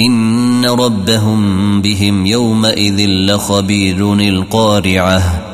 إن ربهم بهم يومئذ لخبير القارعة